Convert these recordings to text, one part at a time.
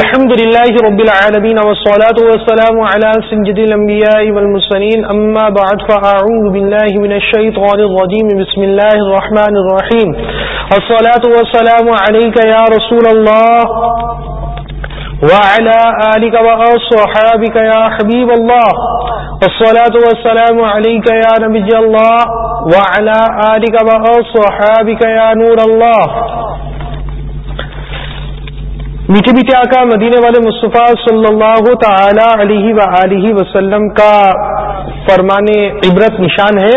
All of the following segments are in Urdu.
الحمد لله رب العالمين والصلاة والسلام على سنجد الأنبياء والمسلمين أما بعد، فأعوذ بالله من الشيطان الرجيم. بسم الله الرحمن الرحيم. الصلاة والسلام عليك يا رسول الله وعلى آلك وأصحابك يا حبيب الله. الصلاة والسلام عليك يا نبي الله وعلى آلك وأصحابك يا نور الله. میٹھے میٹھے آقا مدینے والے مصطفیٰ صلی اللہ تعالی علیہ و وسلم کا فرمان عبرت نشان ہے،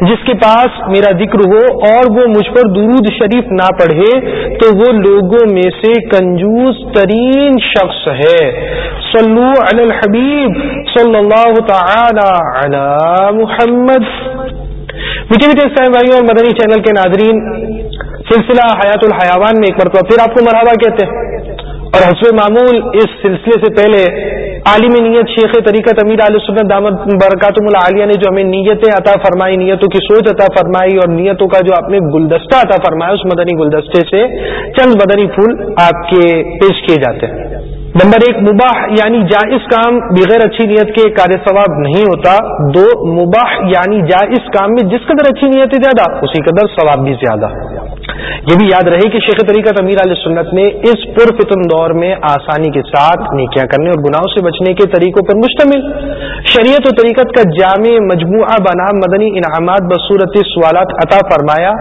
جس کے پاس میرا ذکر ہو اور وہ مجھ پر درود شریف نہ پڑھے تو وہ لوگوں میں سے کنجوس ترین شخص ہے۔ صلو علی الحبیب صلی اللہ تعالی علی محمد۔ میٹھے میٹھے بھائی اور مدنی چینل کے ناظرین، سلسلہ حیات الحیوان میں ایک مرتبہ پھر آپ کو مرحبا کہتے ہیں۔ اور حسب معمول اس سلسلے سے پہلے عالم نیت شیخ طریقت امیر علیہ سنت دامت برکاتم العالیہ نے جو ہمیں نیتیں عطا فرمائی، نیتوں کی سوچ عطا فرمائی اور نیتوں کا جو آپ نے گلدستہ عطا فرمایا، اس مدنی گلدستے سے چند مدنی پھول آپ کے پیش کیے جاتے ہیں۔ نمبر ایک، مباح یعنی جائز کام بغیر اچھی نیت کے کار ثواب نہیں ہوتا۔ دو، مباح یعنی جائز کام میں جس قدر اچھی نیت ہے زیادہ، اسی قدر ثواب بھی زیادہ۔ یہ بھی یاد رہے کہ شیخ طریقت امیر علیہ سنت نے اس پرفتن دور میں آسانی کے ساتھ نیکیاں کرنے اور گناہوں سے بچنے کے طریقوں پر مشتمل۔ شریعت و طریقت کا جامع مجموعہ بنا مدنی انعامات بصورت سوالات عطا فرمایا۔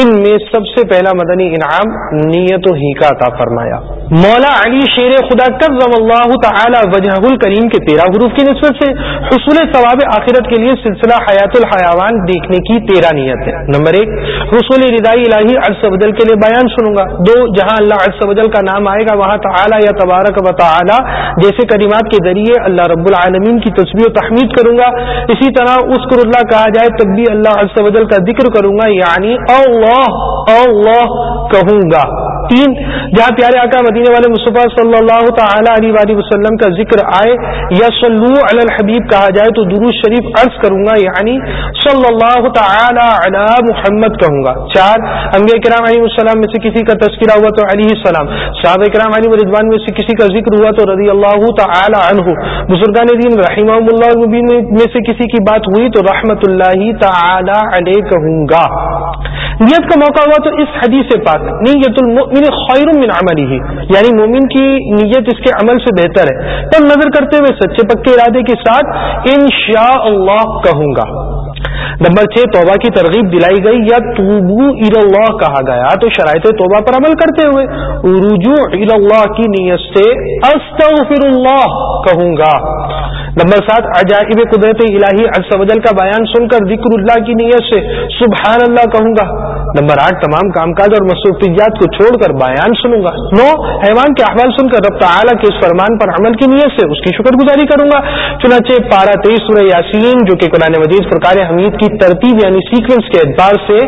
ان میں سب سے پہلا مدنی انعام نیت و ہی کا عطا فرمایا۔ مولا علی شیر خدا کرم اللہ تعالی وجہ الکریم کے تیرہ حروف کی نسبت سے حصول ثواب آخرت کے لیے سلسلہ حیات الحیوان دیکھنے کی تیرہ نیت ہے نمبر ایک، حصول ردائی الہی بدل کے لیے بیان سنوں گا۔ دو جہاں اللہ بدل کا نام آئے گا، وہاں تعالی یا تبارک و تعالی جیسے کریمات کے ذریعے اللہ رب العالمین کی تصویر و تحمید کروں گا۔ اسی طرح اس اللہ کہا جائے، تب بھی اللہ بدل کا ذکر کروں گا یعنی اللہ اللہ کہوں گا۔ تین جہاں پیارے آقا مدینے والے مصطفیٰ صلی اللہ تعالی علیہ وآلہ وسلم کا ذکر آئے یا صلو علی الحبیب کہا جائے تو درو شریف عرض کروں گا یعنی صلی اللہ تعالی علی محمد کہوں گا۔ چار، انبیاء کرام علیہ السلام میں سے کسی کا تذکرہ ہوا تو علیہ السلام۔ صحابہ کرام علی رضوان میں سے کسی کا ذکر ہوا تو رضی اللہ تعالی عنہ۔ بزرگان دین رحمہ اللہ میں سے کسی کی بات ہوئی تو رحمت اللہ تعالی علیہ کہوں گا۔ نیت کا موقع ہوا تو اس حدیث پاک نیت المؤمن خیر من عملی ہی یعنی مومن کی نیت اس کے عمل سے بہتر ہے۔ تب نظر کرتے ہوئے سچے پکے ارادے کے ساتھ انشاء اللہ کہوں گا۔ نمبر چھ، توبہ کی ترغیب دلائی گئی یا توبو اللہ کہا گیا۔ تو شرائط توبہ پر عمل کرتے ہوئے رجوع اللہ کی نیت سے استغفر اللہ کہوں گا۔ نمبر سات، عجائب قدرت الہی وجل کا بیان سن کر ذکر اللہ کی نیت سے سبحان اللہ کہوں گا۔ نمبر آٹھ، تمام کام کاج اور مصروفیات کو چھوڑ کر بیان سنوں گا۔ نو، حیوان کے احوال سن کر رب تعالی کے اس فرمان پر عمل کی نیت سے اس کی شکر گزاری کروں گا۔ چنانچہ پارا تیئیس، سورہ یاسین، جو کہ قرآن مجید فرقار حمید کی ترتیب یعنی سیکوینس کے اعتبار سے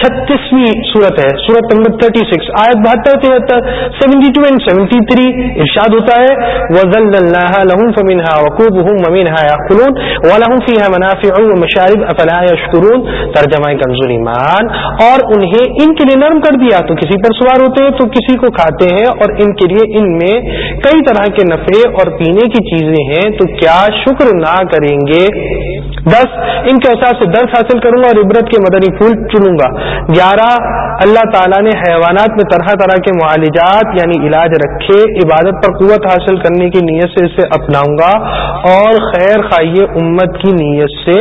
چھتیسویں صورت ہے، صورت نمبر تھرٹی سکس آیت بہتر، تہتر seventy two and seventy three ارشاد ہوتا ہے وزل اللہ لہم فمنہا وقوب ہوں ممین ممینہ یاقلون ولہم فیہا منافع و مشارب افلا یشکرون ترجمہ کنزول ایمان۔ اور انہیں ان کے لیے نرم کر دیا، تو کسی پر سوار ہوتے ہیں، تو کسی کو کھاتے ہیں، اور ان کے لیے ان میں کئی طرح کے نفے اور پینے کی چیزیں ہیں، تو کیا شکر نہ کریں گے؟ دس، ان کے احساس سے درس حاصل کروں گا اور عبرت کے مدنی پھول چنوں گا۔ گیارہ، اللہ تعالیٰ نے حیوانات میں طرح طرح کے معالجات یعنی علاج رکھے، عبادت پر قوت حاصل کرنے کی نیت سے اسے اپناؤں گا اور خیر خائی امت کی نیت سے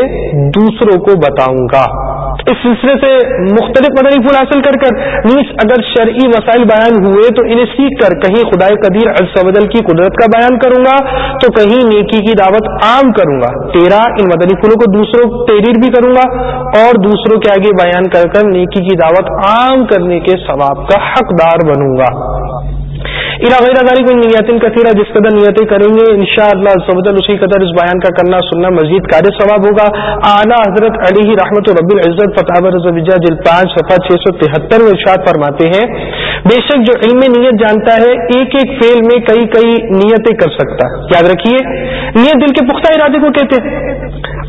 دوسروں کو بتاؤں گا۔ اس سلسلے سے مختلف مدنی پھول حاصل کر کر نیس اگر شرعی مسائل بیان ہوئے تو انہیں سیکھ کر کہیں خدائے قدیر السودل کی قدرت کا بیان کروں گا، تو کہیں نیکی کی دعوت عام کروں گا۔ تیرہ، ان مدنی پھولوں کو دوسروں تحریر بھی کروں گا اور دوسروں کے آگے بیان کر کر نیکی کی دعوت عام کرنے کے ثواب کا حقدار بنوں گا۔ کوئی نیتن کثیرہ جس قدر نیتیں کریں گے ان شاء اللہ اسی قدر اس بیان کا کرنا سننا مزید کار ثواب ہوگا۔ اعلیٰ حضرت علی رحمت رب العزت، فتح جل پانچ، صفحہ چھ سو تہتر میں ارشاد فرماتے ہیں بے شک جو علم نیت جانتا ہے، ایک ایک فیل میں کئی کئی نیتیں کر سکتا ہے۔ یاد رکھیے نیت دل کے پختہ ارادے کو کہتے ہیں۔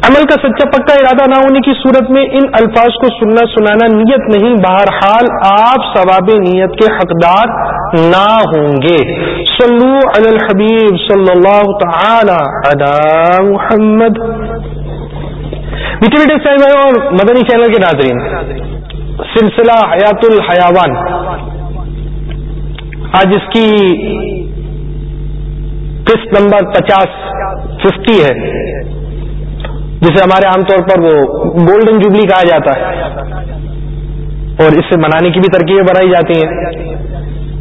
عمل کا سچا پکا ارادہ نہ ہونے کی صورت میں ان الفاظ کو سننا سنانا نیت نہیں، بہرحال آپ ثواب نیت کے حقدار نہ ہوں گے۔ صلو علی الحبیب صلی اللہ تعالی علی محمد۔ میٹھے میٹھے اور مدنی چینل کے ناظرین، سلسلہ حیات الحیاوان آج اس کی قسط نمبر پچاس ففٹی ہے، جسے ہمارے عام طور پر وہ گولڈن جوبلی کہا جاتا ہے۔ اور اس سے منانے کی بھی ترکیبیں بنائی جاتی ہیں۔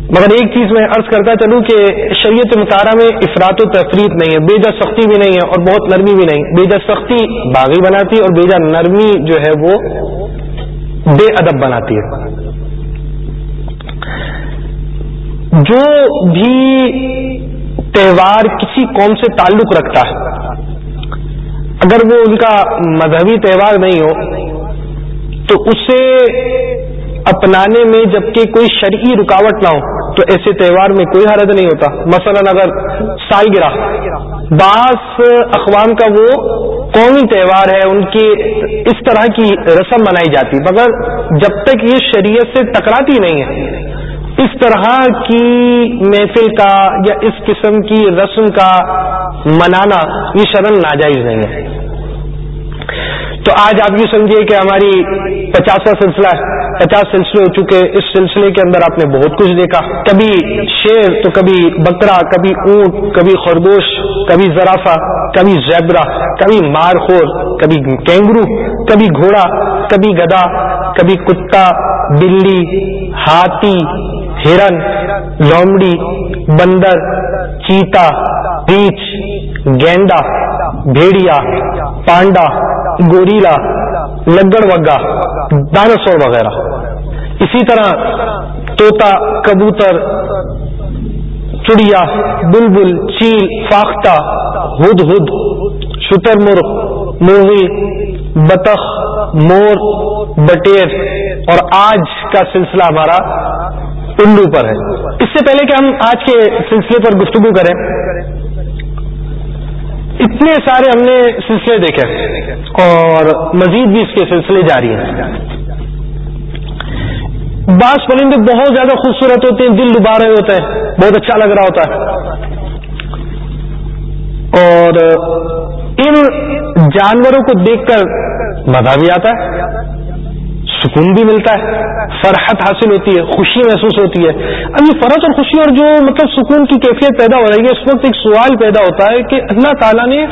مگر ایک چیز میں عرض کرتا چلوں کہ شریعت مطالعہ میں افراد و تفریح نہیں ہے، بیجا سختی بھی نہیں ہے اور بہت نرمی بھی نہیں۔ بیجا سختی باغی بناتی ہے اور بیجا نرمی جو ہے وہ بے ادب بناتی ہے۔ جو بھی تہوار کسی قوم سے تعلق رکھتا ہے، اگر وہ ان کا مذہبی تہوار نہیں ہو، تو اسے اپنانے میں جبکہ کوئی شرعی رکاوٹ نہ ہو، تو ایسے تہوار میں کوئی حرج نہیں ہوتا۔ مثلا اگر سالگرہ، بعض اقوام کا وہ قومی تہوار ہے، ان کی اس طرح کی رسم منائی جاتی، مگر جب تک یہ شریعت سے ٹکراتی نہیں ہے اس طرح کی محفل کا یا اس قسم کی رسم کا منانا یہ شرن ناجائز نہیں ہے۔ تو آج آپ یہ سمجھیے کہ ہماری پچاسواں سلسلہ پچاس سلسلے ہو چکے اس سلسلے کے اندر آپ نے بہت کچھ دیکھا۔ کبھی شیر تو کبھی بکرا، کبھی اونٹ، کبھی خرگوش، کبھی زرافہ، کبھی زیبرا، کبھی مارخور کبھی کینگرو، کبھی گھوڑا، کبھی گدا، کبھی کتا، بلی، ہاتھی ہرن، لومڑی، بندر، چیتا ریچھ گینڈا، بھیڑیا، پانڈا، گوریلا لگڑ وگا ڈائناسور وغیرہ۔ اسی طرح توتا کبوتر، چڑیا، بلبل، چیل، فاختہ ہد ہد شتر مرغ مرغی بطخ، مور، بٹیر۔ اور آج کا سلسلہ ہمارا الو پر ہے۔ اس سے پہلے کہ ہم آج کے سلسلے پر گفتگو کریں، اتنے سارے ہم نے سلسلے دیکھے اور مزید بھی اس کے سلسلے جاری ہیں۔ بعض پرندے بہت زیادہ خوبصورت ہوتے ہیں، دل ڈبا رہے ہوتے ہیں، بہت اچھا لگ رہا ہوتا ہے۔ اور ان جانوروں کو دیکھ کر مزہ بھی آتا ہے۔ سکون بھی ملتا ہے، فرحت حاصل ہوتی ہے، خوشی محسوس ہوتی ہے۔ اب یہ فرحت اور خوشی اور جو مطلب سکون کی کیفیت پیدا ہو رہی ہے، اس وقت ایک سوال پیدا ہوتا ہے کہ اللہ تعالیٰ نے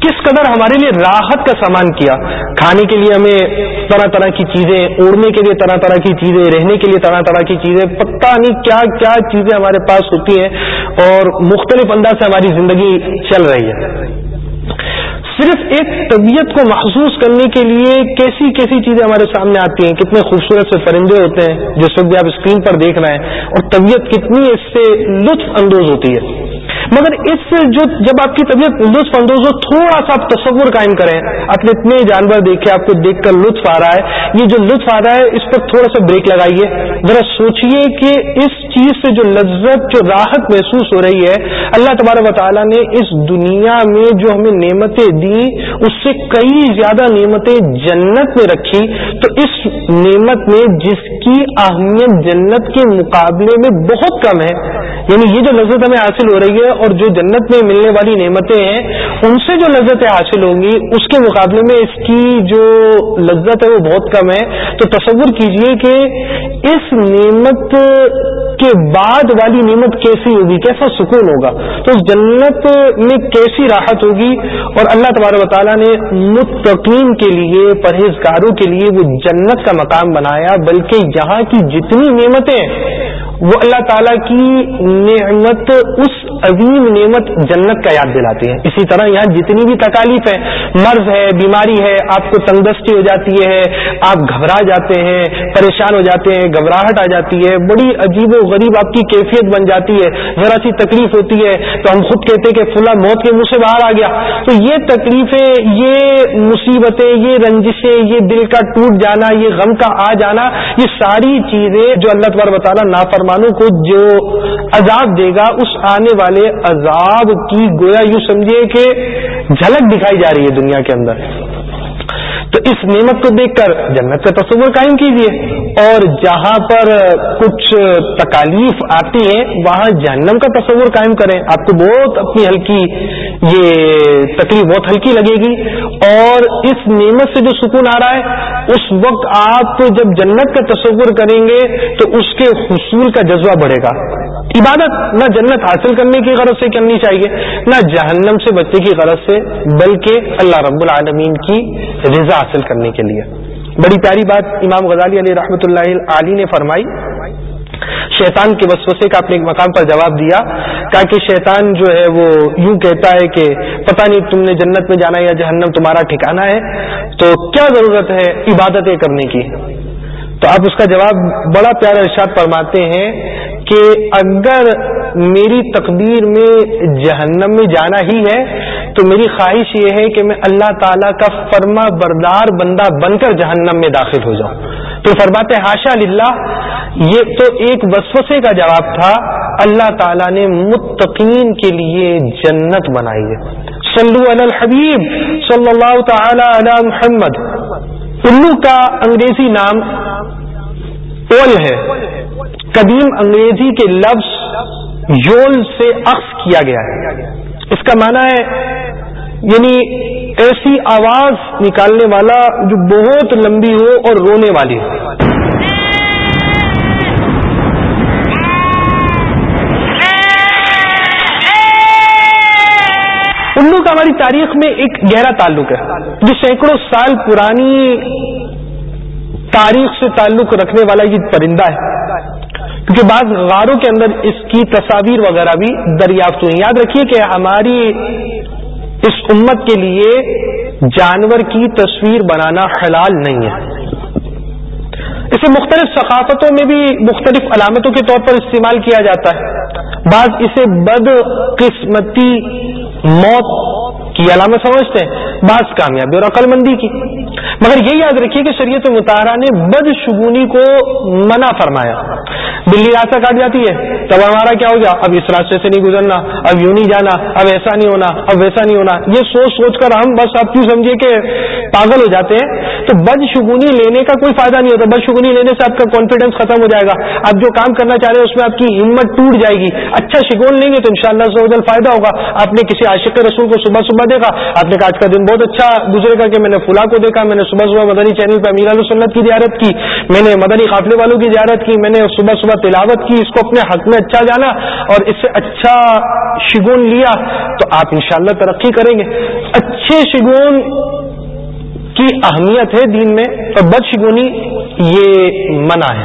کس قدر ہمارے لیے راحت کا سامان کیا؟ کھانے کے لیے ہمیں طرح طرح کی چیزیں، اوڑھنے کے لیے طرح طرح کی چیزیں، رہنے کے لیے طرح طرح کی چیزیں، پتہ نہیں کیا کیا چیزیں ہمارے پاس ہوتی ہیں اور مختلف انداز سے ہماری زندگی چل رہی ہے۔ صرف ایک طبیعت کو محسوس کرنے کے لیے کیسی کیسی چیزیں ہمارے سامنے آتی ہیں؟ کتنے خوبصورت سے پرندے ہوتے ہیں جو سب بھی آپ اسکرین پر دیکھ رہے ہیں اور طبیعت کتنی اس سے لطف اندوز ہوتی ہے۔ مگر اس سے جو جب آپ کی طبیعت لطف اندوز ہو، تھوڑا سا آپ تصور قائم کریں۔ اپنے اتنے جانور دیکھے، آپ کو دیکھ کر لطف آ رہا ہے۔ یہ جو لطف آ رہا ہے، اس پر تھوڑا سا بریک لگائیے۔ ذرا سوچئے کہ اس چیز سے جو لذت، جو راحت محسوس ہو رہی ہے، اللہ تبارک و تعالیٰ نے اس دنیا میں جو ہمیں نعمتیں دی اس سے کئی زیادہ نعمتیں جنت میں رکھی۔ تو اس نعمت میں جس کی اہمیت جنت کے مقابلے میں بہت کم ہے۔ یعنی یہ جو لذت ہمیں حاصل ہو رہی ہے اور جو جنت میں ملنے والی نعمتیں ہیں، ان سے جو لذتیں حاصل ہوں گی، اس کے مقابلے میں اس کی جو لذت ہے وہ بہت کم ہے۔ تو تصور کیجیے کہ اس نعمت کے بعد والی نعمت کیسی ہوگی؟ کیسا سکون ہوگا؟ تو اس جنت میں کیسی راحت ہوگی؟ اور اللہ تبارک و تعالیٰ نے متقین کے لیے، پرہیزگاروں کے لیے وہ جنت کا مقام بنایا، بلکہ یہاں کی جتنی نعمتیں وہ اللہ تعالیٰ کی نعمت، اس عظیم نعمت جنت کا یاد دلاتی ہے اسی طرح یہاں جتنی بھی تکالیف ہے مرض ہے، بیماری ہے، آپ کو تندرستی ہو جاتی ہے، آپ گھبرا جاتے ہیں، پریشان ہو جاتے ہیں، گھبراہٹ آ جاتی ہے، بڑی عجیب و غریب آپ کی کیفیت بن جاتی ہے، ذرا سی تکلیف ہوتی ہے، تو ہم خود کہتے ہیں کہ فلاں موت کے منہ سے باہر آ گیا۔ تو یہ تکلیفیں، یہ مصیبتیں، یہ رنجشیں، یہ دل کا ٹوٹ جانا، یہ غم کا آ جانا، یہ ساری چیزیں جو اللہ تبار بتانا مسلمانوں کو جو عذاب دے گا، اس آنے والے عذاب کی گویا یوں سمجھیے کہ جھلک دکھائی جا رہی ہے دنیا کے اندر۔ اس نعمت کو دیکھ کر جنت کا تصور قائم کیجیے اور جہاں پر کچھ تکالیف آتی ہیں، وہاں جہنم کا تصور قائم کریں۔ آپ کو بہت اپنی ہلکی، یہ تکلیف بہت ہلکی لگے گی۔ اور اس نعمت سے جو سکون آ رہا ہے، اس وقت آپ جب جنت کا تصور کریں گے، تو اس کے حصول کا جذبہ بڑھے گا۔ عبادت، نہ جنت حاصل کرنے کی غرض سے کرنی چاہیے، نہ جہنم سے بچنے کی غرض سے، بلکہ اللہ رب العالمین کی رضا حاصل کرنے کے لیے۔ بڑی پیاری بات امام غزالی علیہ رحمۃ اللہ علی نے فرمائی۔ شیطان کے وسوسے کا اپنے مقام پر جواب دیا۔ کہا کہ شیطان جو ہے وہ یوں کہتا ہے کہ پتہ نہیں تم نے جنت میں جانا یا جہنم تمہارا ٹھکانا ہے، تو کیا ضرورت ہے عبادتیں کرنے کی؟ تو آپ اس کا جواب بڑا پیارا ارشاد فرماتے ہیں کہ اگر میری تقدیر میں جہنم میں جانا ہی ہے تو میری خواہش یہ ہے کہ میں اللہ تعالیٰ کا فرما بردار بندہ بن کر جہنم میں داخل ہو جاؤں۔ تو فرماتے ہاشا للہ، یہ تو ایک وسوسے کا جواب تھا۔ اللہ تعالیٰ نے متقین کے لیے جنت بنائی ہے۔ صلو علی الحبیب، صلی اللہ تعالی علی محمد۔ الو کا انگریزی نام اول ہے۔ قدیم انگریزی کے لفظ یول سے عکس کیا گیا ہے۔ اس کا معنی ہے یعنی ایسی آواز نکالنے والا جو بہت لمبی ہو اور رونے والی ہو۔ الو کا ہماری تاریخ میں ایک گہرا تعلق ہے، جو سینکڑوں سال پرانی تاریخ سے تعلق رکھنے والا یہ پرندہ ہے۔ کیونکہ بعض غاروں کے اندر اس کی تصاویر وغیرہ بھی دریافت ہوئی یاد رکھیے کہ ہماری اس امت کے لیے جانور کی تصویر بنانا حلال نہیں ہے۔ اسے مختلف ثقافتوں میں بھی مختلف علامتوں کے طور پر استعمال کیا جاتا ہے۔ بعض اسے بد قسمتی موت کی علامت سمجھتے ہیں۔ بعض کامیابی اور عقل مندی کی۔ مگر یہ یاد رکھیے کہ شریعت مطالعہ نے بد شگونی کو منع فرمایا۔ بلی راستہ کاٹ جاتی ہے۔ تب ہمارا کیا ہو گیا اب اس راستے سے نہیں گزرنا، اب یوں نہیں جانا، اب ایسا نہیں ہونا، اب ویسا نہیں ہونا۔ یہ سوچ سوچ کر ہم بس آپ کیوں سمجھے کہ پاگل ہو جاتے ہیں؟ تو بد شگونی لینے کا کوئی فائدہ نہیں ہوتا۔ بد شگونی لینے سے آپ کا کانفیڈینس ختم ہو جائے گا۔ آپ جو کام کرنا چاہ رہے ہیں اس میں آپ کی ہمت ٹوٹ جائے گی۔ اچھا شگون لیں گے تو ان شاء اللہ فائدہ ہوگا۔ آپ نے کسی عاشق رسول کو صبح صبح دیکھا؟ آپ نے کہا، آج کا دن بہت اچھا گزرے گا کہ میں نے فلاں کو دیکھا، میں نے صبح صبح مدنی چینل پہ امیر سنت کی زیارت کی، میں نے مدنی قافلے والوں کی زیارت کی، میں نے صبح صبح تلاوت کی، اس کو اپنے حق میں اچھا جانا اور اس سے اچھا شگون لیا، تو آپ انشاءاللہ ترقی کریں گے۔ اچھے شگون کی اہمیت ہے دین میں اور بد شگونی یہ منع ہے۔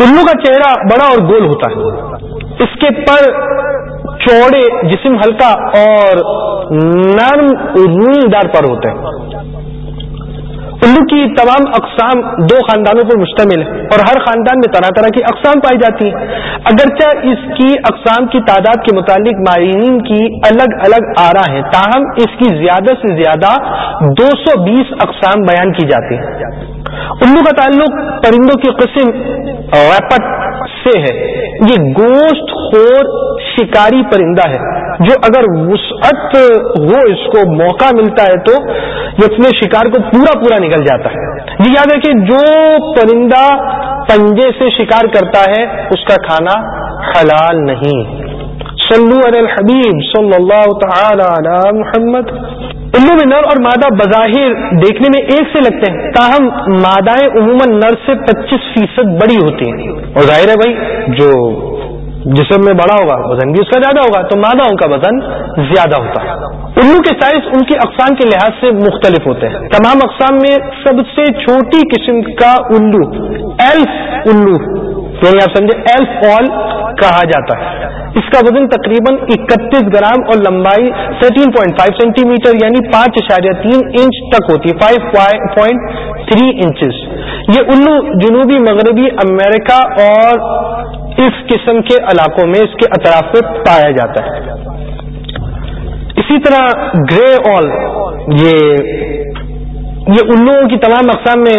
الو کا چہرہ بڑا اور گول ہوتا ہے۔ اس کے پر چوڑے جسم ہلکا اور نرم روئی دار پر ہوتے ہیں۔ الو کی تمام اقسام دو خاندانوں پر مشتمل ہے اور ہر خاندان میں طرح طرح کی اقسام پائی جاتی ہیں۔ اگرچہ اس کی اقسام کی تعداد کے متعلق ماہرین کی الگ الگ آرا ہیں، تاہم اس کی زیادہ سے زیادہ دو سو بیس اقسام بیان کی جاتی ہیں۔ الو کا تعلق پرندوں کی قسم، ریپٹ سے ہے۔ یہ گوشت خور شکاری پرندہ ہے۔ جو اگر وسعت ہو، اس کو موقع ملتا ہے تو یہ اپنے شکار کو پورا پورا نکل جاتا ہے۔ یہ یاد رکھے جو پرندہ پنجے سے شکار کرتا ہے، اس کا کھانا حلال نہیں۔ صلو علی الحبیب صلی اللہ تعالی علی محمد. الو میں نر اور مادہ بظاہر دیکھنے میں ایک سے لگتے ہیں، تاہم مادائیں عموماً نر سے پچیس فیصد بڑی ہوتی ہیں۔ اور ظاہر ہے بھائی، جو جسم میں بڑا ہوگا، وزن بھی اس کا زیادہ ہوگا، تو مادہ ان کا وزن زیادہ ہوتا ہے۔ الو کے سائز ان کی اقسام کے لحاظ سے مختلف ہوتے ہیں۔ تمام اقسام میں سب سے چھوٹی قسم کا الو، ایلف الو یعنی آپ سمجھے ایلف آل کہا جاتا ہے۔ اس کا وزن تقریباً اکتیس گرام اور لمبائی thirteen point five centimetre یعنی پانچ اشاریہ تین انچ تک ہوتی ہے۔ فائیو پوائنٹ تھری انچز یہ الو جنوبی مغربی امریکہ اور اس قسم کے علاقوں میں اس کے اطراف میں پایا جاتا ہے۔ اسی طرح گرے آل، یہ یہ الوؤں کی تمام اقسام میں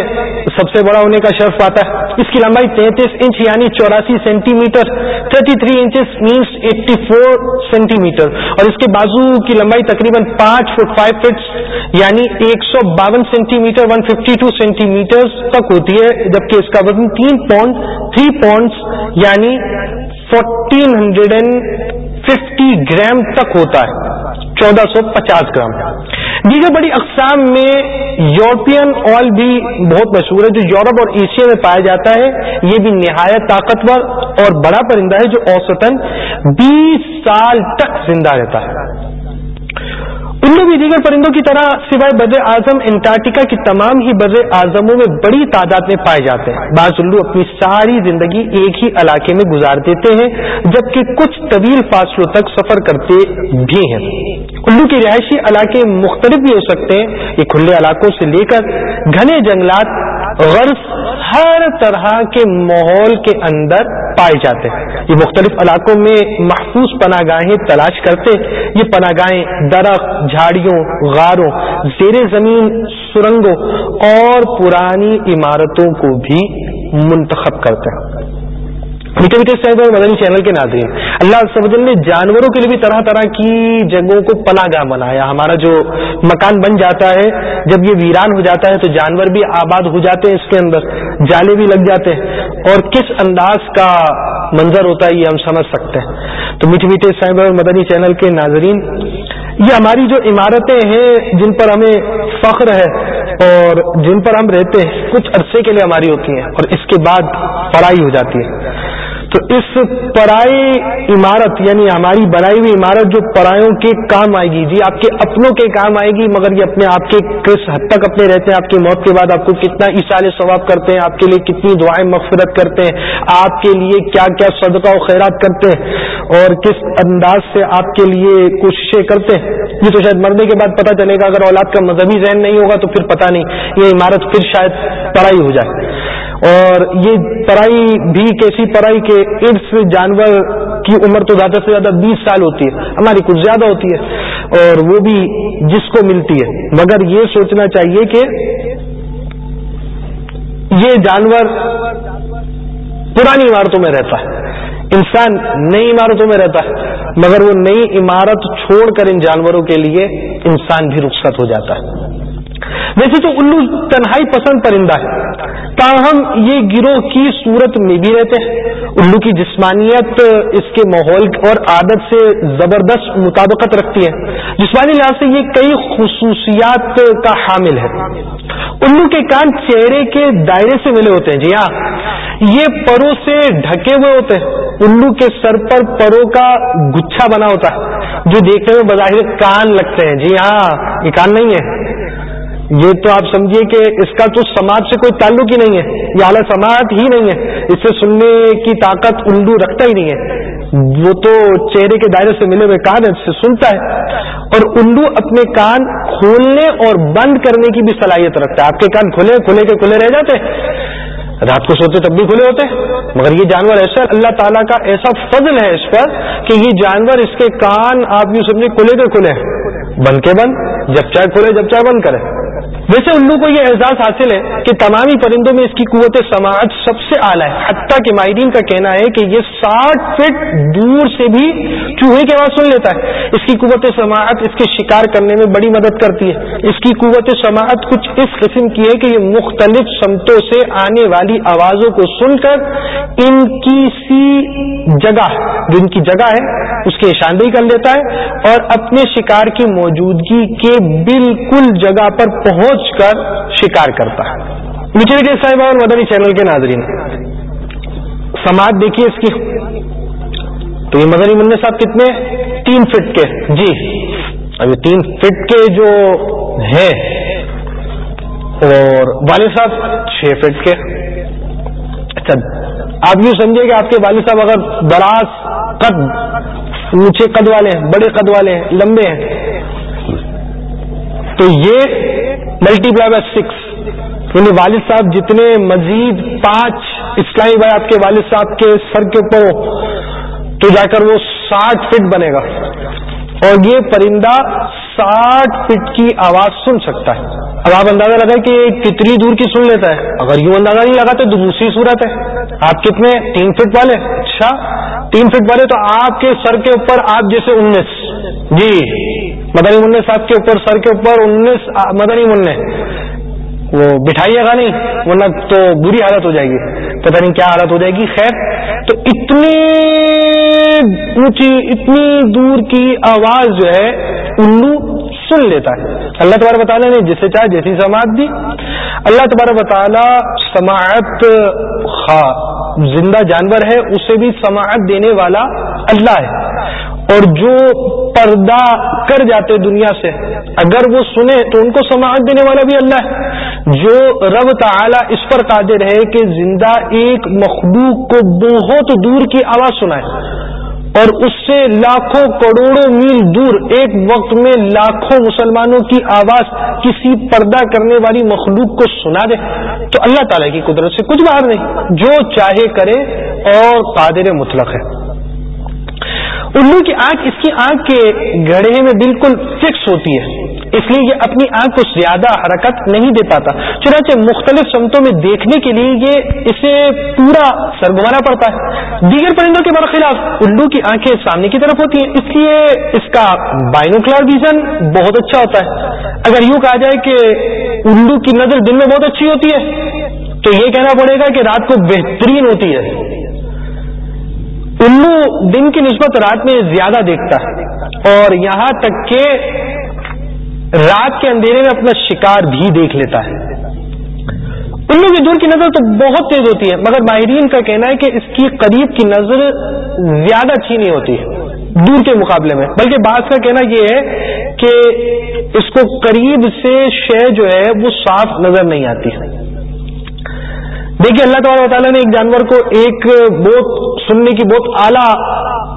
سب سے بڑا ہونے کا شرف پاتا ہے۔ اس کی لمبائی تینتیس انچ یعنی چوراسی centimetre thirty three inches minus eighty four centimetre اور اس کے بازو کی لمبائی تقریباً پانچ فٹ فائیو فٹ یعنی ایک سو باون centimetre one fifty two centimetre تک ہوتی ہے۔ جبکہ اس کا وزن تین پاؤنڈ تھری پاؤنڈ یعنی fourteen hundred and fifty gram تک ہوتا ہے۔ چودہ سو پچاس گرام۔ جی دیگر بڑی اقسام میں یورپین آئل بھی بہت مشہور ہے، جو یورپ اور ایشیا میں پایا جاتا ہے، یہ بھی نہایت طاقتور اور بڑا پرندہ ہے، جو اوسطن بیس سال تک زندہ رہتا ہے۔ الو بھی دیگر پرندوں کی طرح سوائے بر اعظم انٹارکٹیکا کی تمام ہی بر اعظموں میں بڑی تعداد میں پائے جاتے ہیں۔ بعض الو اپنی ساری زندگی ایک ہی علاقے میں گزار دیتے ہیں، جبکہ کچھ طویل فاصلوں تک سفر کرتے بھی ہیں۔ الو کے رہائشی علاقے مختلف بھی ہو سکتے ہیں۔ یہ کھلے علاقوں سے لے کر گھنے جنگلات غرض ہر طرح کے ماحول کے اندر پائے جاتے ہیں۔ یہ مختلف علاقوں میں محفوظ پناہ گاہیں تلاش کرتے یہ پناہ گاہیں درخت، جھاڑیوں، غاروں، زیر زمین سرنگوں اور پرانی عمارتوں کو بھی منتخب کرتے ہیں۔ میٹھے میٹھے صاحب اور مدنی چینل کے ناظرین۔ اللہ سبجن نے جانوروں کے لیے بھی طرح طرح کی جگہوں کو پناہ گاہ بنایا۔ ہمارا جو مکان بن جاتا ہے، جب یہ ویران ہو جاتا ہے تو جانور بھی آباد ہو جاتے ہیں اس کے اندر، جالے بھی لگ جاتے ہیں۔ اور کس انداز کا منظر ہوتا ہے یہ ہم سمجھ سکتے ہیں۔ تو میٹھے میٹھے صاحب اور مدنی چینل کے ناظرین، یہ ہماری جو عمارتیں ہیں، جن پر ہمیں فخر ہے اور جن پر ہم رہتے ہیں، کچھ عرصے کے لیے ہماری ہوتی ہیں اور اس کے بعد پڑھائی ہو جاتی ہے۔ تو اس پرائی عمارت یعنی ہماری بنائی ہوئی عمارت جو پرایوں کے کام آئے گی جی آپ کے اپنوں کے کام آئے گی، مگر یہ اپنے آپ کے کس حد تک اپنے رہتے ہیں؟ آپ کی موت کے بعد آپ کو کتنا اشار ثواب کرتے ہیں؟ آپ کے لیے کتنی دعائیں مغفرت کرتے ہیں؟ آپ کے لیے کیا کیا صدقہ و خیرات کرتے ہیں؟ اور کس انداز سے آپ کے لیے کوششیں کرتے ہیں؟ یہ تو شاید مرنے کے بعد پتہ چلے گا، اگر اولاد کا مذہبی ذہن نہیں ہوگا تو پھر پتہ نہیں، یہ عمارت پھر شاید پڑھائی ہو جائے۔ اور یہ پڑھائی بھی کیسی پڑھائی کے ارس جانور کی عمر تو زیادہ سے زیادہ بیس سال ہوتی ہے، ہماری کچھ زیادہ ہوتی ہے، اور وہ بھی جس کو ملتی ہے۔ مگر یہ سوچنا چاہیے کہ یہ جانور پرانی عمارتوں میں رہتا ہے۔ انسان نئی عمارتوں میں رہتا ہے، مگر وہ نئی عمارت چھوڑ کر ان جانوروں کے لیے انسان بھی رخصت ہو جاتا ہے۔ ویسے تو الو تنہائی پسند پرندہ ہے۔ تاہم، یہ گروہ کی صورت میں بھی رہتے ہیں۔ الو کی جسمانیت اس کے ماحول اور عادت سے زبردست مطابقت رکھتی ہے۔ جسمانی لحاظ سے یہ کئی خصوصیات کا حامل ہے۔ الو کے کان چہرے کے دائرے سے ملے ہوتے ہیں۔ جی ہاں یہ پروں سے ڈھکے ہوئے ہوتے ہیں۔ الو کے سر پر پروں کا گچھا بنا ہوتا ہے، جو دیکھنے میں بظاہر کان لگتے ہیں۔ جی ہاں یہ کان نہیں ہے۔ یہ تو آپ سمجھیے کہ اس کا تو سماج سے کوئی تعلق ہی نہیں ہے، یہ اعلیٰ سماعت ہی نہیں ہے۔ اس سے سننے کی طاقت الو رکھتا ہی نہیں ہے۔ وہ تو چہرے کے دائرے سے ملے ہوئے کان ہے اس سے سنتا ہے۔ اور الو اپنے کان کھولنے اور بند کرنے کی بھی صلاحیت رکھتا ہے۔ آپ کے کان کھلے کھلے کے کھلے رہ جاتے رات کو سوتے تب بھی کھلے ہوتے مگر یہ جانور ایسا، اللہ تعالیٰ کا ایسا فضل ہے اس پر کہ یہ جانور اس کے کان، آپ یوں سمجھے کھلے کے کھلے بند کے بند جب چاہے کھلے، جب چاہے بند کرے۔ ویسے الو کو یہ احساس حاصل ہے کہ تمامی پرندوں میں اس کی قوت سماعت سب سے اعلیٰ ہے۔ حتیٰ کہ ماہرین کا کہنا ہے کہ یہ ساٹھ فٹ دور سے بھی چوہے کی آواز سن لیتا ہے۔ اس کی قوت سماعت اس کے شکار کرنے میں بڑی مدد کرتی ہے۔ اس کی قوت سماعت کچھ اس قسم کی ہے کہ یہ مختلف سمتوں سے آنے والی آوازوں کو سن کر ان کی سی جگہ، جو ان کی جگہ ہے، اس کی نشاندہی کر لیتا ہے اور اپنے شکار کی موجودگی کے بالکل جگہ پر پہنچ کر شکار کرتا ہے۔ نیچے کے صاحب اور مدنی چینل کے ناظرین۔ سماج دیکھیے اس کی۔ تو یہ مدنی منع صاحب کتنے؟ تین فٹ کے۔ جی۔ ابھی تین فٹ کے جو ہیں، اور والد صاحب چھ فٹ کے۔ اچھا آپ یوں سمجھے کہ آپ کے والد صاحب اگر دراز قد، اونچے قد والے ہیں، بڑے قد والے ہیں، لمبے ہیں تو یہ ملٹی پلائی بائی سکس یعنی والد صاحب جتنے مزید پانچ اسلامی بھائی آپ کے والد صاحب کے سر کے اوپر ہو، تو جا کر وہ ساٹھ فٹ بنے گا۔ اور یہ پرندہ ساٹھ فٹ کی آواز سن سکتا ہے۔ اب آپ اندازہ لگائیں کہ کتنی دور کی سن لیتا ہے۔ اگر یوں اندازہ نہیں لگاتے تو دوسری صورت ہے۔ آپ کتنے؟ تین فٹ والے۔ اچھا۔ تین فٹ والے تو آپ کے سر کے اوپر، آپ جیسے انیس۔ جی۔ مدنی منع صاحب کے اوپر، سر کے اوپر انیس مدنی منع وہ بٹھائیے گا نہیں، ورنہ تو بری حالت ہو جائے گی۔ پتہ نہیں کیا حالت ہو جائے گی۔ خیر، تو اتنی اونچی، اتنی دور کی آواز جو ہے، الو سن لیتا ہے۔ اللہ تبارک تعالیٰ نے جسے چاہے جیسی سماعت دی۔ اللہ تبارک تعالیٰ سماعت زندہ جانور ہے، اسے بھی سماعت دینے والا اللہ ہے۔ اور جو پردہ کر جاتے دنیا سے، اگر وہ سنے تو ان کو سماعت دینے والا بھی اللہ ہے۔ جو رب تعالی اس پر قادر ہے کہ زندہ ایک مخلوق کو بہت دور کی آواز سنائے۔ اور اس سے لاکھوں کروڑوں میل دور ایک وقت میں لاکھوں مسلمانوں کی آواز کسی پردہ کرنے والی مخلوق کو سنا دے تو اللہ تعالیٰ کی قدرت سے کچھ باہر نہیں۔ جو چاہے کرے اور قادر مطلق ہے۔ الو کی آنکھ اس کی آنکھ کے گڑھے میں بالکل فکس ہوتی ہے۔ اس لیے یہ اپنی آنکھ کو زیادہ حرکت نہیں دے پاتا۔ چنانچہ مختلف سمتوں میں دیکھنے کے لیے یہ اسے پورا سرگوانا پڑتا ہے۔ دیگر پرندوں کے برخلاف الو کی آنکھیں سامنے کی طرف ہوتی ہیں۔ اس لیے اس کا بائنوکلر ویژن بہت اچھا ہوتا ہے۔ اگر یوں کہا جائے کہ الو کی نظر دن میں بہت اچھی ہوتی ہے، تو یہ کہنا پڑے گا کہ رات کو بہترین ہوتی ہے۔ الو دن کی نسبت رات میں زیادہ دیکھتا ہے۔ اور یہاں تک کہ رات کے اندھیرے میں اپنا شکار بھی دیکھ لیتا ہے۔ ان کی دور کی نظر تو بہت تیز ہوتی ہے، مگر ماہرین کا کہنا ہے کہ اس کی قریب کی نظر زیادہ اچھی نہیں ہوتی دور کے مقابلے میں۔ بلکہ بعض کا کہنا یہ ہے کہ اس کو قریب سے شے جو ہے وہ صاف نظر نہیں آتی۔ دیکھیے اللہ تعالیٰ تعالیٰ نے ایک جانور کو ایک بہت سننے کی بہت اعلیٰ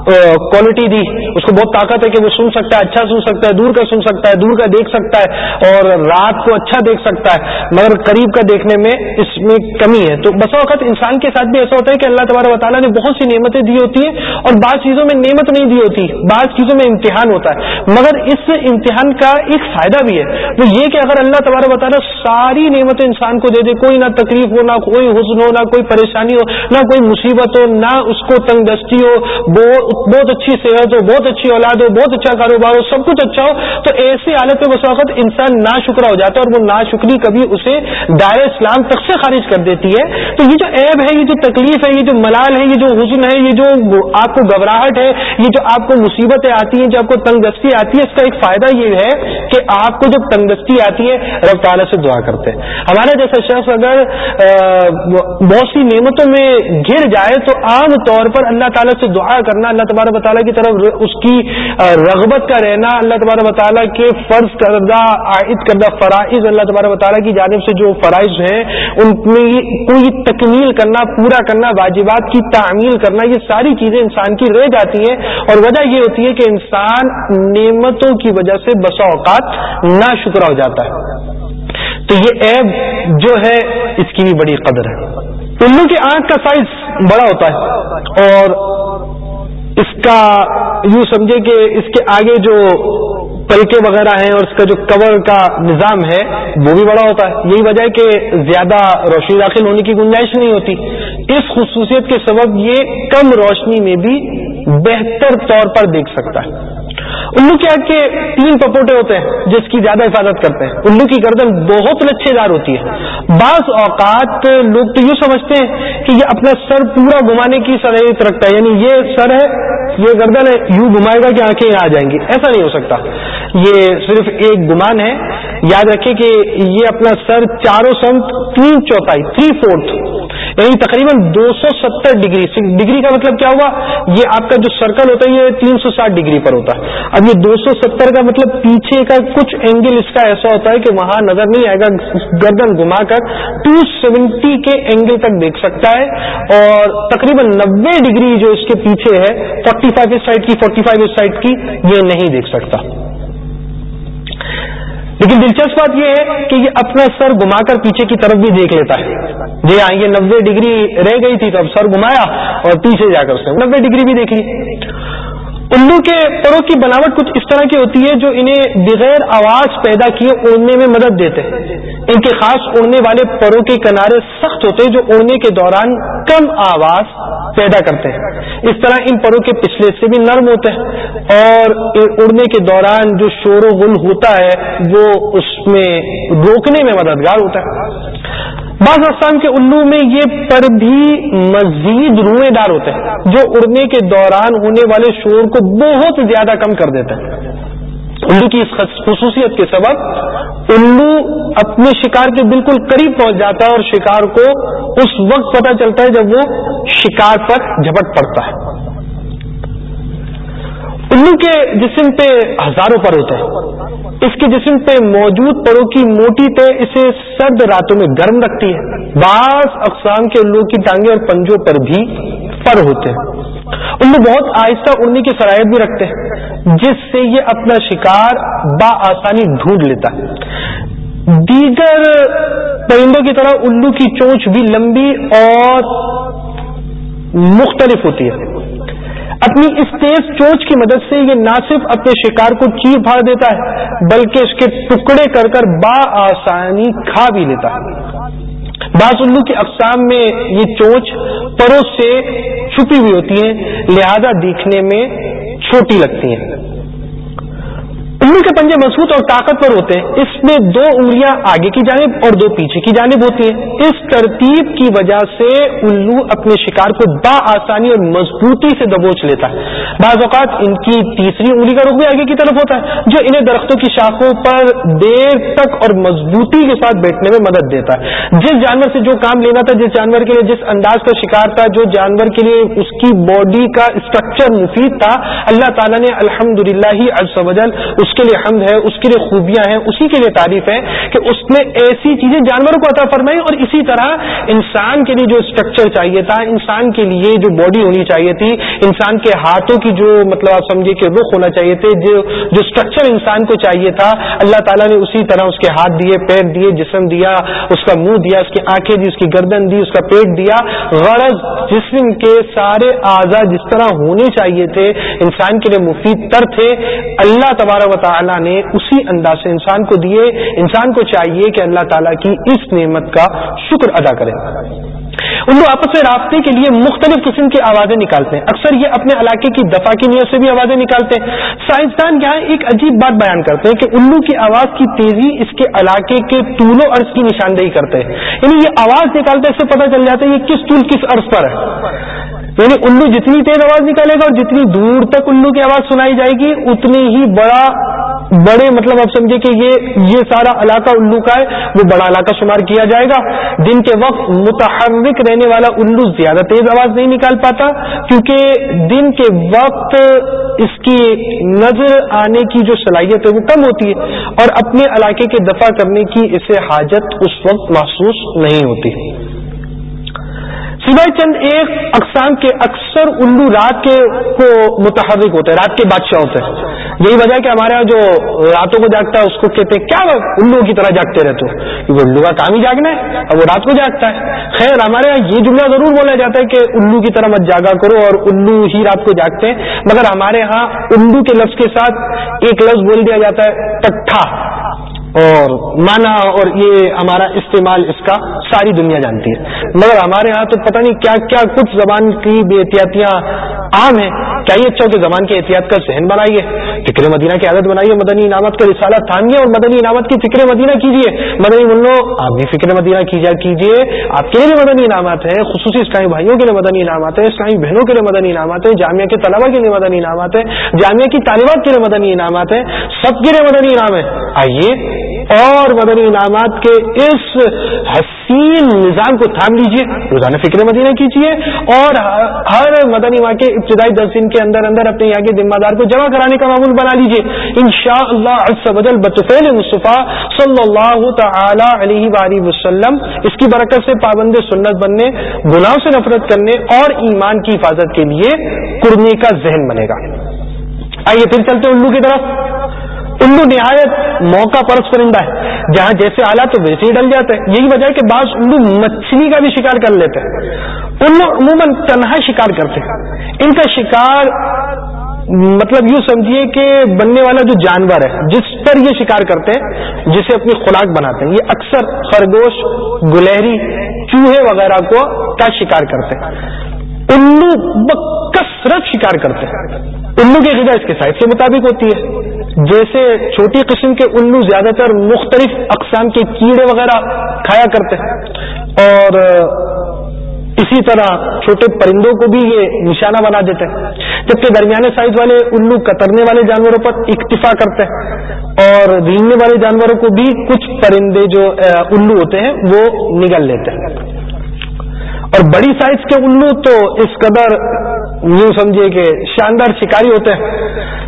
کوالٹی دی۔ اس کو بہت طاقت ہے کہ وہ سن سکتا ہے اچھا سن سکتا ہے، دور کا سن سکتا ہے، دور کا دیکھ سکتا ہے اور رات کو اچھا دیکھ سکتا ہے، مگر قریب کا دیکھنے میں اس میں کمی ہے۔ تو بسا وقت انسان کے ساتھ بھی ایسا ہوتا ہے کہ اللہ تبار و تعالیٰ نے بہت سی نعمتیں دی ہوتی ہیں اور بعض چیزوں میں نعمت نہیں دی ہوتی، بعض چیزوں میں امتحان ہوتا ہے۔ مگر اس امتحان کا ایک فائدہ بھی ہے۔ وہ یہ کہ اگر اللہ تبار و تعالیٰ ساری نعمتیں انسان کو دے دے، کوئی نہ تکلیف ہو، نہ کوئی حسن ہو، نہ کوئی پریشانی ہو، نہ کوئی مصیبت ہو، نہ اس کو تنگ دستی ہو بہت اچھی صحت ہو، بہت اچھی اولاد ہو، بہت اچھا کاروبار ہو، سب کچھ اچھا ہو، تو ایسی حالت میں بس وقت انسان نا شکرا ہو جاتا ہے اور وہ نا شکری کبھی اسے دائر اسلام تک سے خارج کر دیتی ہے۔ تو یہ جو عیب ہے، یہ جو تکلیف ہے، یہ جو ملال ہے، یہ جو حزن ہے، یہ جو آپ کو گھبراہٹ ہے، یہ جو آپ کو مصیبتیں آتی ہیں، جو آپ کو تنگ دستی آتی ہے، اس کا ایک فائدہ یہ ہے کہ آپ کو جب تنگ دستی آتی ہے، رب تعالیٰ سے دعا کرتے ہیں۔ ہمارا جیسا شخص اگر بہت سی نعمتوں میں گر جائے، تو عام طور پر اللہ تعالیٰ سے دعا کرنا اللہ اللہ تبارک تعالیٰ کی طرف اس کی رغبت کا رہنا اللہ تبارک تعالیٰ کے فرض کردہ، عائد کردہ فرائض اللہ تبارک تعالیٰ کی جانب سے جو فرائض ہیں، ان میں کوئی تکمیل کرنا، پورا کرنا، واجبات کی تعمیل کرنا، یہ ساری چیزیں انسان کی رہ جاتی ہیں اور وجہ یہ ہوتی ہے کہ انسان نعمتوں کی وجہ سے بسا اوقات نہ شکر ہو جاتا ہے۔ تو یہ ایب جو ہے، اس کی بھی بڑی قدر ہے۔ الو کی آنکھ کا سائز بڑا ہوتا ہے اور اس کا یوں سمجھے کہ اس کے آگے جو پلکے وغیرہ ہیں اور اس کا جو کور کا نظام ہے، وہ بھی بڑا ہوتا ہے۔ یہی وجہ ہے کہ زیادہ روشنی داخل ہونے کی گنجائش نہیں ہوتی۔ اس خصوصیت کے سبب یہ کم روشنی میں بھی بہتر طور پر دیکھ سکتا ہے۔ الو کے آگ کے تین پپوٹے ہوتے ہیں جس کی زیادہ حفاظت کرتے ہیں۔ الو کی گردن بہت لچھے دار ہوتی ہے۔ بعض اوقات لوگ تو یوں سمجھتے ہیں کہ یہ اپنا سر پورا گھمانے کی صلاحیت رکھتا ہے یعنی یہ سر ہے، یہ گردن ہے، یوں گھمائے گا کہ آنکھیں آ جائیں گی۔ ایسا نہیں ہو سکتا۔ یہ صرف ایک گمان ہے۔ یاد رکھیں کہ یہ اپنا سر چاروں سمت، تین چوتھائی تھری فورتھ یعنی تقریباً دو سو ستر ڈگری ڈگری کا مطلب کیا ہوا؟ یہ آپ کا جو سرکل ہوتا ہے، یہ تین سو ساٹھ ڈگری پر ہوتا ہے۔ اب یہ دو سو ستر کا مطلب پیچھے کا کچھ اینگل اس کا ایسا ہوتا ہے کہ وہاں نظر نہیں آئے گا، گردن گھما کر ٹو سیونٹی کے اینگل تک دیکھ سکتا ہے۔ اور تقریباً نبے ڈگری جو اس کے پیچھے ہے فورٹی فائیو اس سائڈ کی فورٹی فائیو اس سائڈ کی، یہ نہیں دیکھ سکتا۔ لیکن دلچسپ بات یہ ہے کہ یہ اپنا سر گھما کر پیچھے کی طرف بھی دیکھ لیتا ہے۔ جی ہاں یہ نبے ڈگری رہ گئی تھی تو اب سر گھمایا اور پیچھے جا کر اس نے نبے ڈگری بھی دیکھ لی۔ الو کے پروں کی بناوٹ کچھ اس طرح کی ہوتی ہے جو انہیں بغیر آواز پیدا کیے اڑنے میں مدد دیتے ہیں۔ ان کے خاص اڑنے والے پروں کے کنارے سخت ہوتے ہیں جو اڑنے کے دوران کم آواز پیدا کرتے ہیں۔ اس طرح ان پروں کے پچھلے سے بھی نرم ہوتے ہیں اور اڑنے کے دوران جو شور و غل ہوتا ہے وہ اس میں روکنے میں مددگار ہوتا ہے۔ بعض اقسام کے الو میں یہ پر بھی مزید روئے دار ہوتے ہیں، جو اڑنے کے دوران ہونے والے شور کو بہت زیادہ کم کر دیتے ہیں۔ الو کی اس خصوصیت کے سبب الو اپنے شکار کے بالکل قریب پہنچ جاتا ہے اور شکار کو اس وقت پتہ چلتا ہے جب وہ شکار پر جھپٹ پڑتا ہے۔ الو کے جسم پہ ہزاروں پر ہوتے ہیں۔ اس کے جسم پہ موجود پروں کی موٹی طے اسے سرد راتوں میں گرم رکھتی ہے۔ بعض اقسام کے الو کی ٹانگیں اور پنجوں پر بھی پر ہوتے ہیں۔ ان بہت آہستہ اڑنے کی صلاحیت بھی رکھتے ہیں، جس سے یہ اپنا شکار با آسانی ڈھونڈ لیتا ہے۔ دیگر پرندوں کی طرح الو کی چونچ بھی لمبی اور مختلف ہوتی ہے۔ اپنی اس تیز چوچ کی مدد سے یہ نہ صرف اپنے شکار کو چیر پھاڑ دیتا ہے، بلکہ اس کے ٹکڑے کر کر با آسانی کھا بھی لیتا ہے۔ بعض الو کی اقسام میں یہ چوچ پروں سے چھپی ہوئی ہوتی ہے لہذا دیکھنے میں چھوٹی لگتی ہیں۔ الو کے پنجے مضبوط اور طاقتور ہوتے ہیں۔ اس میں دو انگلیاں آگے کی جانب اور دو پیچھے کی جانب ہوتی ہیں۔ اس ترتیب کی وجہ سے الو اپنے شکار کو با آسانی اور مضبوطی سے دبوچ لیتا ہے۔ بعض اوقات ان کی تیسری انگلی کا رخ بھی آگے کی طرف ہوتا ہے، جو انہیں درختوں کی شاخوں پر دیر تک اور مضبوطی کے ساتھ بیٹھنے میں مدد دیتا ہے۔ جس جانور سے جو کام لینا تھا، جس جانور کے لیے، جس انداز کا شکار تھا، جو جانور کے لیے اس کی باڈی کا اسٹرکچر مفید تھا، اللہ تعالیٰ نے الحمد للہ ہی اس اس کے لیے حمد ہے، اس کے لیے خوبیاں ہیں، اسی کے لیے تعریف ہے کہ اس نے ایسی چیزیں جانوروں کو عطا فرمائی اور اسی طرح انسان کے لیے جو اسٹرکچر چاہیے تھا، انسان کے لیے جو باڈی ہونی چاہیے تھی، انسان کے ہاتھوں کی جو مطلب آپ سمجھے کہ رخ ہونا چاہیے تھے، جو جو اسٹرکچر انسان کو چاہیے تھا، اللہ تعالیٰ نے اسی طرح اس کے ہاتھ دیے، پیر دیے، جسم دیا، اس کا منہ دیا، اس کی آنکھیں دی، اس کی گردن دی، اس کا پیٹ دیا۔ غرض جسم کے سارے اعضا جس طرح ہونے چاہیے تھے، انسان کے لیے مفید تر تھے۔ اللہ تبارک و تعالیٰ نے اسی انداز سے انسان کو دیے، انسان کو چاہیے کہ اللہ تعالیٰ کی اس نعمت کا شکر ادا کرے۔ ان لوگ آپس میں رابطے کے لیے مختلف قسم کی آوازیں نکالتے ہیں۔ اکثر یہ اپنے علاقے کی دفاع کی نیت سے بھی آوازیں نکالتے ہیں۔ سائنسدان یہاں ایک عجیب بات بیان کرتے ہیں کہ الو کی آواز کی تیزی اس کے علاقے کے طول و عرض کی نشاندہی کرتے ہیں۔ یعنی یہ آواز نکالتے سے پتہ چل جاتا ہے یہ کس طول کس عرض پر ہے۔ یعنی الو جتنی تیز آواز نکالے گا اور جتنی دور تک الو کی آواز سنائی جائے گی، اتنی ہی بڑا، بڑے مطلب آپ سمجھے کہ یہ یہ سارا علاقہ الو کا ہے، وہ بڑا علاقہ شمار کیا جائے گا۔ دن کے وقت متحرک رہنے والا الو زیادہ تیز آواز نہیں نکال پاتا، کیونکہ دن کے وقت اس کی نظر آنے کی جو صلاحیت ہے وہ کم ہوتی ہے اور اپنے علاقے کے دفاع کرنے کی اسے حاجت اس وقت محسوس نہیں ہوتی۔ سوائے چند ایک اقسام کے اکثر الو رات کے کو متحرک ہوتے ہیں، رات کے بادشاہ ہوتے ہیں۔ یہی وجہ ہے کہ ہمارے یہاں جو راتوں کو جاگتا ہے، اس کو کہتے ہیں، کیا الو کی طرح جاگتے رہتے ہو؟ الو کا کام ہی جاگنا ہے اور وہ رات کو جاگتا ہے۔ خیر، ہمارے یہاں یہ جملہ ضرور بولا جاتا ہے کہ الو کی طرح مت جاگا کرو اور الو ہی رات کو جاگتے ہیں۔ مگر ہمارے یہاں الو کے لفظ کے ساتھ ایک لفظ بول دیا جاتا ہے، ٹٹھا۔ اور مانا اور یہ ہمارا استعمال اس کا ساری دنیا جانتی ہے۔ مگر ہمارے ہاں تو پتہ نہیں کیا کیا کچھ زبان کی بے احتیاطیاں عام ہیں۔ کیا یہ اچھا کہ زبان کی احتیاط کا ذہن بنائیے؟ فکر مدینہ کی عادت بنائیے، مدنی انعامت کا رسالہ تھانیے اور مدنی انعامت کی فکر مدینہ کیجیے۔ مدنی ملو آپ بھی فکر مدینہ کیجیے۔ آپ کے لیے مدنی انعامات ہیں، خصوصی اسلامی بھائیوں کے لیے مدنی انعامات ہیں، اسلامی بہنوں کے لیے مدنی انعامات ہیں، جامعہ کے طلبا کے لیے مدنی انعامات ہیں، جامعہ کی طالبات کے لیے مدنی انعامات ہیں، سب کے لیے مدنی انعام ہے آئیے اور مدنی انعامات کے اس حسین نظام کو تھام لیجیے۔ روزانہ فکر مدینہ کیجیے اور ہر مدنی ماہ کے ابتدائی دس دن کے اندر اندر اپنے یہاں کے ذمہ دار کو جمع کرانے کا معمول بنا لیجیے ان شاء اللہ بطفیل مصطفیٰ صلی اللہ تعالی علیہ وآلہ وسلم اس کی برکت سے پابند سنت بننے، گناہوں سے نفرت کرنے اور ایمان کی حفاظت کے لیے قرنی کا ذہن بنے گا۔ آئیے پھر چلتے الو کی طرف۔ الو نہایت موقع پرس پرندہ ہے۔ جہاں جیسے حالات تو ویسے ہی ڈل جاتے ہیں۔ یہی وجہ ہے کہ بعض الو مچھلی کا بھی شکار کر لیتے ہیں۔ الو عموماً تنہا شکار کرتے ہیں۔ ان کا شکار مطلب یوں سمجھیے کہ بننے والا جو جانور ہے، جس پر یہ شکار کرتے ہیں، جسے اپنی خوراک بناتے ہیں۔ یہ اکثر خرگوش، گلہری، چوہے وغیرہ کو کا شکار کرتے ہیں۔ الو بکثرت شکار کرتے ہیں۔ الو کی غذا اس کے سائز کے مطابق ہوتی ہے۔ جیسے چھوٹی قسم کے الو زیادہ تر مختلف اقسام کے کیڑے وغیرہ کھایا کرتے ہیں۔ اور اسی طرح چھوٹے پرندوں کو بھی یہ نشانہ بنا دیتے ہیں۔ جبکہ درمیانے سائز والے الو کترنے والے جانوروں پر اکتفا کرتے ہیں۔ اور رینگنے والے جانوروں کو بھی کچھ پرندے جو الو ہوتے ہیں، وہ نگل لیتے ہیں۔ اور بڑی سائز کے الو تو اس قدر یوں سمجھے کہ شاندار شکاری ہوتے ہیں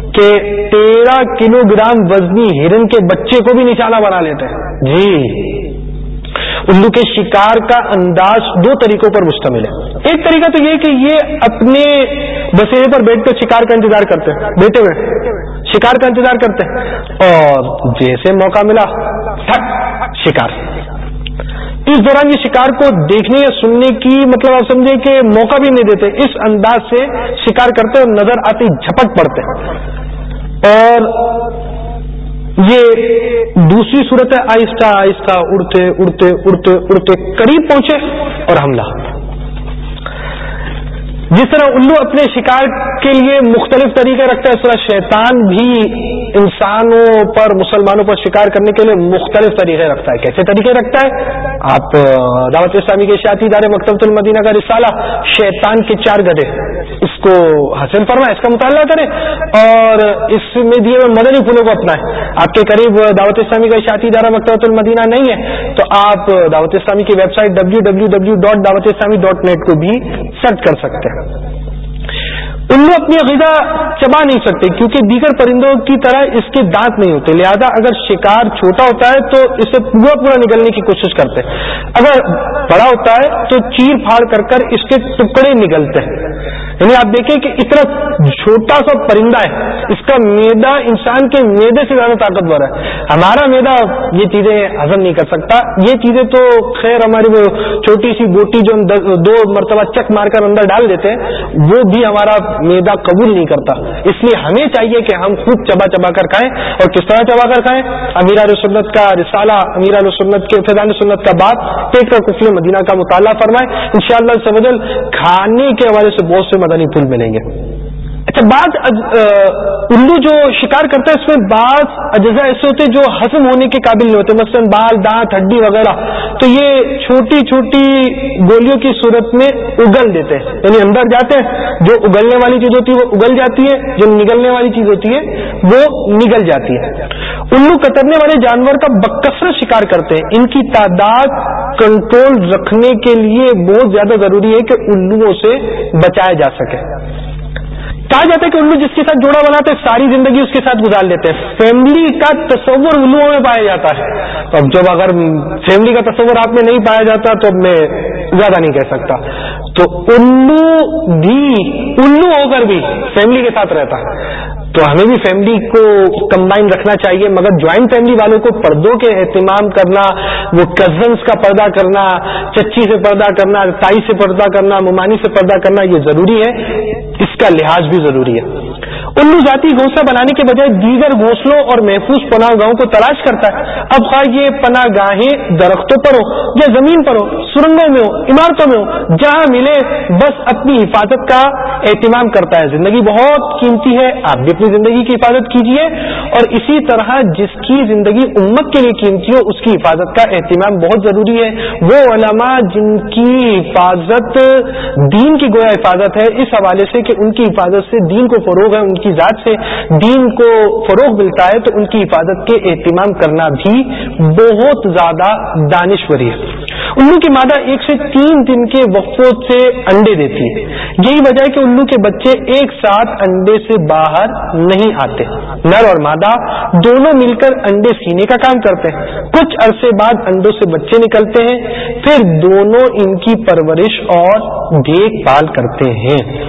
کہ تیرہ کلو گرام وزنی ہرن کے بچے کو بھی نشانہ بنا لیتے ہیں۔ جی۔ الو کے شکار کا انداز دو طریقوں پر مشتمل ہے۔ ایک طریقہ تو یہ کہ یہ اپنے بسیرے پر بیٹھ کر شکار کا انتظار کرتے ہیں۔ بیٹھے ہوئے۔ شکار کا انتظار کرتے ہیں۔ اور جیسے موقع ملا شکار۔ اس دوران یہ شکار کو دیکھنے یا سننے کی مطلب آپ سمجھے کہ موقع بھی نہیں دیتے، اس انداز سے شکار کرتے اور نظر آتی جھپٹ پڑتے۔ اور یہ دوسری صورت ہے، آہستہ آہستہ اڑتے اڑتے اڑتے اڑتے، قریب پہنچے اور حملہ۔ جس طرح الو اپنے شکار کے لیے مختلف طریقے رکھتا ہے، اس طرح شیطان بھی انسانوں پر، مسلمانوں پر شکار کرنے کے لیے مختلف طریقے رکھتا ہے۔ کیسے طریقے رکھتا ہے؟ آپ، دعوت اسلامی کے شاطی ادارے مکتبۃ المدینہ کا رسالہ شیطان کے چار گدے، اس کو حاصل فرمائے، اس کا مطالعہ کریں اور اس میں دیے ہوئے مدنی پھولوں کو اپنائیں آپ کے قریب دعوت اسلامی کا اشاعتی ادارہ مکتبۃ المدینہ نہیں ہے، تو آپ دعوت اسلامی کی website W W W dot Dawat Islami dot net کو بھی سرچ کر سکتے ہیں۔ ان اپنی غذا چبا نہیں سکتے، کیونکہ دیگر پرندوں کی طرح اس کے دانت نہیں ہوتے۔ لہذا اگر شکار چھوٹا ہوتا ہے تو اسے پورا پورا نکلنے کی کوشش کرتے۔ ہیں اگر بڑا ہوتا ہے تو چیر پھاڑ کر کر اس کے ٹکڑے نکلتے ہیں یعنی آپ دیکھیں کہ اتنا چھوٹا سا پرندہ ہے، اس کا میدا انسان کے میدے سے زیادہ طاقتور ہے۔ ہمارا میدا یہ چیزیں ہزم نہیں کر سکتا۔ یہ چیزیں تو خیر ہماری وہ چھوٹی سی بوٹی جو ہم دو مرتبہ چک مار کر اندر ڈال دیتے ہیں، وہ بھی ہمارا میدا قبول نہیں کرتا۔ اس لیے ہمیں چاہیے کہ ہم خوب چبا چبا کر کھائیں اور کس طرح چبا کر کھائیں؟ امیر سنت کا رسالہ، امیر سنت کے فیضان سنت کا بات پیٹ کر کفل مدینہ کا مطالعہ فرمائیں۔ ان شاء اللہ کھانے کے حوالے سے بہت سے مدنی پھول ملیں گے۔ اچھا بعض الو جو شکار کرتا ہے، اس میں بعض اجزاء ایسے ہوتے جو ہضم ہونے کے قابل نہیں ہوتے، مثلاً بال، دانت، ہڈی وغیرہ۔ تو یہ چھوٹی چھوٹی گولیوں کی صورت میں اگل دیتے ہیں۔ یعنی اندر جاتے ہیں، جو اگلنے والی چیز ہوتی ہے، وہ اگل جاتی ہے، جو نگلنے والی چیز ہوتی ہے، وہ نگل جاتی ہے۔ الو کترنے والے جانور کا بکثرت شکار کرتے ہیں۔ ان کی تعداد کنٹرول رکھنے کے لیے بہت زیادہ ضروری ہے کہ الوؤں سے بچایا جا سکے۔ کہا جاتا ہے کہ الو جس کے ساتھ جوڑا بناتے ساری زندگی اس کے ساتھ گزار لیتے ہیں۔ فیملی کا تصور الوؤں میں پایا جاتا ہے۔ تو اب جب اگر فیملی کا تصور آپ میں نہیں پایا جاتا تو اب میں زیادہ نہیں کہہ سکتا۔ تو الو بھی، الو ہو کر بھی فیملی کے ساتھ رہتا۔ ہے تو ہمیں بھی فیملی کو کمبائن رکھنا چاہیے، مگر جوائنٹ فیملی والوں کو پردوں کے اہتمام کرنا، وہ کزنس کا پردہ کرنا، چچی سے پردہ کرنا، تائی سے پردہ کرنا، ممانی سے پردہ کرنا، یہ ضروری ہے۔ اس کا لحاظ بھی ضروری ہے۔ الو ذاتی گھونسلہ بنانے کے بجائے دیگر گھونسلوں اور محفوظ پناہ گاہوں کو تلاش کرتا ہے۔ اب خواہ یہ پناہ گاہیں درختوں پر ہو یا زمین پر ہو سرنگوں میں ہو عمارتوں میں ہو جہاں ملے بس اپنی حفاظت کا اہتمام کرتا ہے۔ زندگی بہت قیمتی ہے، آپ بھی اپنی زندگی کی حفاظت کیجیے اور اسی طرح جس کی زندگی امت کے لیے قیمتی ہو، اس کی حفاظت کا اہتمام بہت ضروری ہے۔ وہ علماء جن کی حفاظت، دین کی گویا حفاظت ہے، اس حوالے سے کہ ان کی حفاظت سے دین کو فروغ ہے، ان کی ذات سے دین کو فروغ ملتا ہے، تو ان کی حفاظت کے اہتمام کرنا بھی بہت زیادہ دانشوری ہے۔ الو کی مادہ ایک سے تین دن کے وقفوں سے انڈے دیتی ہے۔ یہی وجہ ہے کہ الو کے بچے ایک ساتھ انڈے سے باہر نہیں آتے۔ نر اور مادہ دونوں مل کر انڈے سینے کا کام کرتے ہیں۔ کچھ عرصے بعد انڈوں سے بچے نکلتے ہیں، پھر دونوں ان کی پرورش اور دیکھ بھال کرتے ہیں۔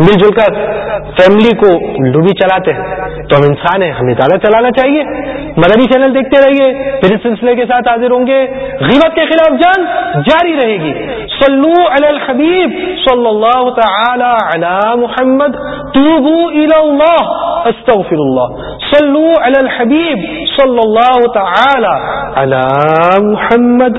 مل جل کر فیملی کو ڈوبی چلاتے ہیں۔ تو ہم انسان ہیں، ہمیں زیادہ چلانا چاہیے۔ مدنی چینل دیکھتے رہیے۔ پھر اس سلسلے کے ساتھ حاضر ہوں گے۔ غیبت کے خلاف جان جاری رہے گی۔ صلو علی الحبیب صلی اللہ تعالی علی محمد۔ توبو الی اللہ، استغفر اللہ۔ صلو علی الحبیب صلی اللہ تعالی علی محمد۔